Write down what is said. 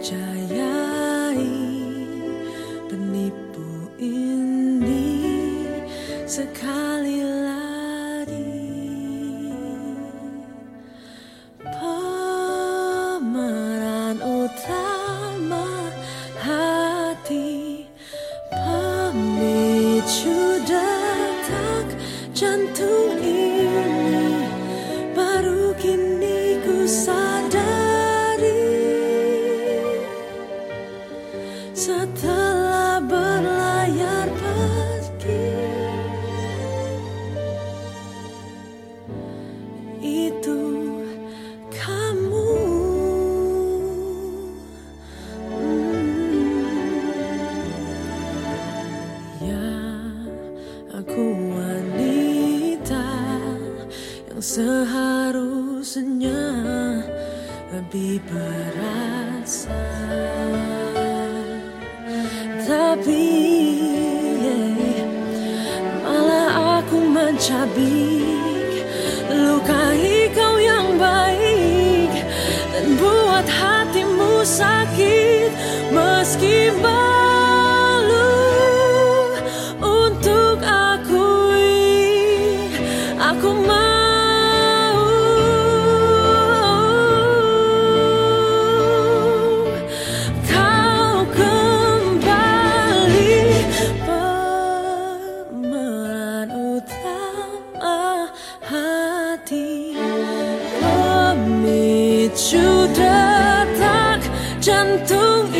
percayai penipu ini sekali lagi pemeran utama hati pemicu detak jantung seharusnya lebih berasa. Tapi malah aku mencabik Lukai kau yang baik Dan buat hatimu sakit Meski malu Pemicu detak jantung